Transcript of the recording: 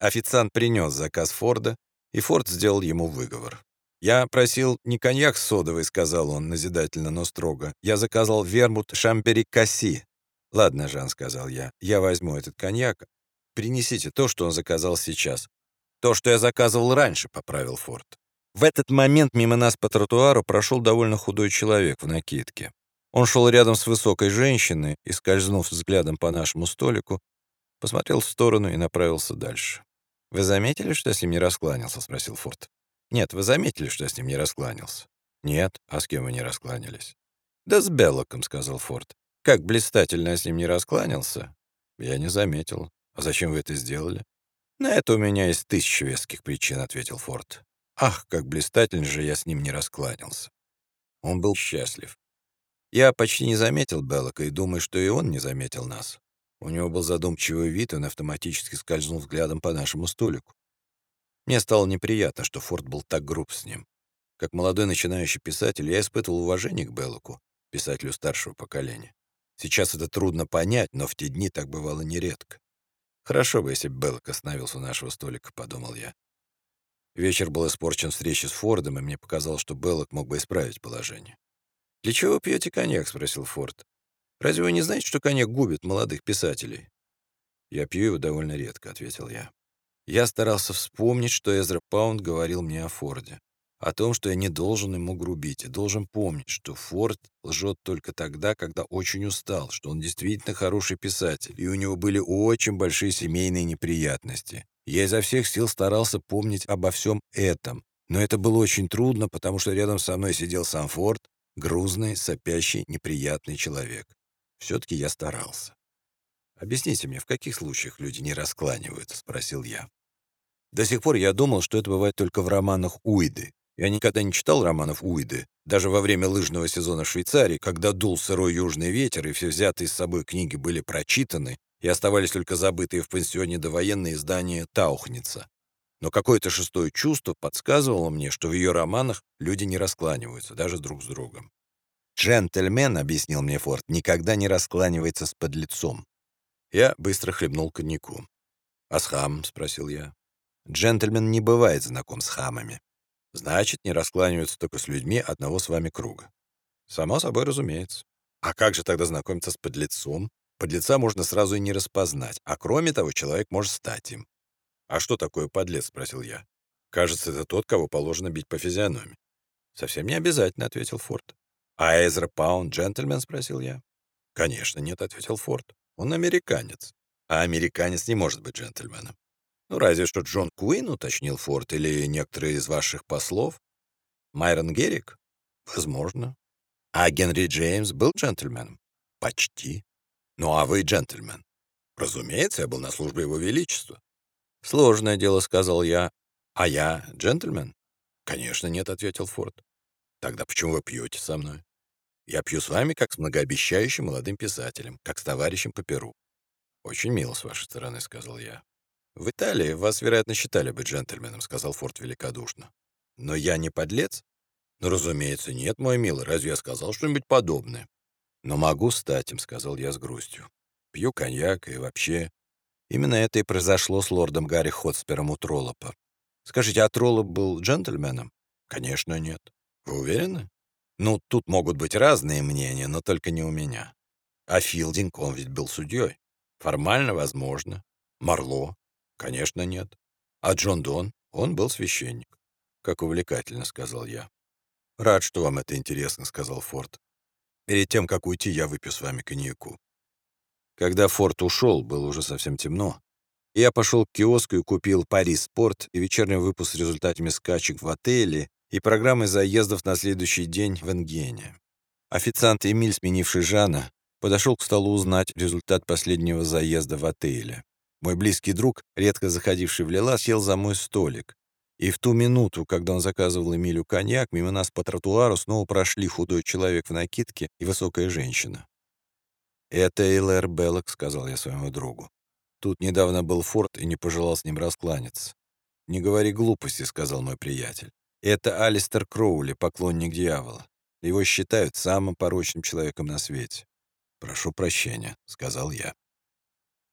Официант принес заказ Форда, и Форд сделал ему выговор. «Я просил не коньяк с содовой», — сказал он назидательно, но строго. «Я заказал вермут шампери касси». «Ладно, Жан», — сказал я, — «я возьму этот коньяк. Принесите то, что он заказал сейчас». «То, что я заказывал раньше», — поправил Форд. В этот момент мимо нас по тротуару прошел довольно худой человек в накидке. Он шел рядом с высокой женщиной и, скользнув взглядом по нашему столику, посмотрел в сторону и направился дальше. «Вы заметили, что я с ним не раскланялся?» — спросил Форд. «Нет, вы заметили, что я с ним не раскланялся?» «Нет. А с кем вы не раскланялись?» «Да с Беллоком», — сказал Форд. «Как блистательно я с ним не раскланялся?» «Я не заметил. А зачем вы это сделали?» «На это у меня есть тысяча веских причин», — ответил Форд. Ах, как блистательно же я с ним не раскланялся. Он был счастлив. Я почти не заметил Беллока и думаю, что и он не заметил нас. У него был задумчивый вид, он автоматически скользнул взглядом по нашему столику. Мне стало неприятно, что Форд был так груб с ним. Как молодой начинающий писатель, я испытывал уважение к Беллоку, писателю старшего поколения. Сейчас это трудно понять, но в те дни так бывало нередко. Хорошо бы, если бы Беллок остановился у нашего столика, подумал я. Вечер был испорчен встречей с Фордом, и мне показалось, что Беллок мог бы исправить положение. «Для чего пьете коньяк?» — спросил Форд. «Разве вы не знаете, что коньяк губит молодых писателей?» «Я пью его довольно редко», — ответил я. Я старался вспомнить, что Эзра Паунд говорил мне о Форде. О том, что я не должен ему грубить, и должен помнить, что Форд лжет только тогда, когда очень устал, что он действительно хороший писатель, и у него были очень большие семейные неприятности, я изо всех сил старался помнить обо всем этом, но это было очень трудно, потому что рядом со мной сидел сам Форд, грузный, сопящий, неприятный человек. Все-таки я старался. «Объясните мне, в каких случаях люди не раскланиваются?» — спросил я. До сих пор я думал, что это бывает только в романах Уиды. Я никогда не читал романов Уиды. Даже во время лыжного сезона в Швейцарии, когда дул сырой южный ветер и все взятые с собой книги были прочитаны, и оставались только забытые в пансионе довоенные издания «Таухница». Но какое-то шестое чувство подсказывало мне, что в ее романах люди не раскланиваются, даже друг с другом. «Джентльмен», — объяснил мне Форд, — «никогда не раскланивается с подлецом». Я быстро хлебнул коньяку. «А с хамом?» — спросил я. «Джентльмен не бывает знаком с хамами. Значит, не раскланиваются только с людьми одного с вами круга». «Само собой разумеется. А как же тогда знакомиться с подлецом?» Подлеца можно сразу и не распознать, а кроме того, человек может стать им. «А что такое подлец?» — спросил я. «Кажется, это тот, кого положено бить по физиономии». «Совсем не обязательно», — ответил Форд. «А Эзра Паунд джентльмен?» — спросил я. «Конечно нет», — ответил Форд. «Он американец. А американец не может быть джентльменом. Ну, разве что Джон Куин, уточнил Форд, или некоторые из ваших послов. Майрон Геррик? Возможно. А Генри Джеймс был джентльменом? Почти. «Ну а вы джентльмен?» «Разумеется, я был на службе Его Величества». «Сложное дело», — сказал я. «А я джентльмен?» «Конечно нет», — ответил Форд. «Тогда почему вы пьете со мной?» «Я пью с вами, как с многообещающим молодым писателем, как с товарищем по перу». «Очень мило с вашей стороны», — сказал я. «В Италии вас, вероятно, считали бы джентльменом», — сказал Форд великодушно. «Но я не подлец?» «Ну, разумеется, нет, мой милый. Разве я сказал что-нибудь подобное?» «Но могу стать им», — сказал я с грустью. «Пью коньяк и вообще...» Именно это и произошло с лордом Гарри Хотспером у Троллопа. Скажите, а Троллоп был джентльменом? Конечно, нет. Вы уверены? Ну, тут могут быть разные мнения, но только не у меня. А Филдинг, он ведь был судьей. Формально возможно. Марло? Конечно, нет. А Джон Дон? Он был священник. Как увлекательно, сказал я. Рад, что вам это интересно, сказал Форд. Перед тем, как уйти, я выпью с вами коньяку. Когда Форд ушел, было уже совсем темно. Я пошел к киоску и купил «Парис Спорт» и вечерний выпуск с результатами скачек в отеле и программой заездов на следующий день в Энгене. Официант Эмиль, сменивший Жана, подошел к столу узнать результат последнего заезда в отеле. Мой близкий друг, редко заходивший в Лила, сел за мой столик. И в ту минуту, когда он заказывал Эмилю коньяк, мимо нас по тротуару снова прошли худой человек в накидке и высокая женщина. «Это Эйлэр Беллок», — сказал я своему другу. Тут недавно был Форд и не пожелал с ним раскланяться. «Не говори глупости», — сказал мой приятель. «Это Алистер Кроули, поклонник дьявола. Его считают самым порочным человеком на свете». «Прошу прощения», — сказал я.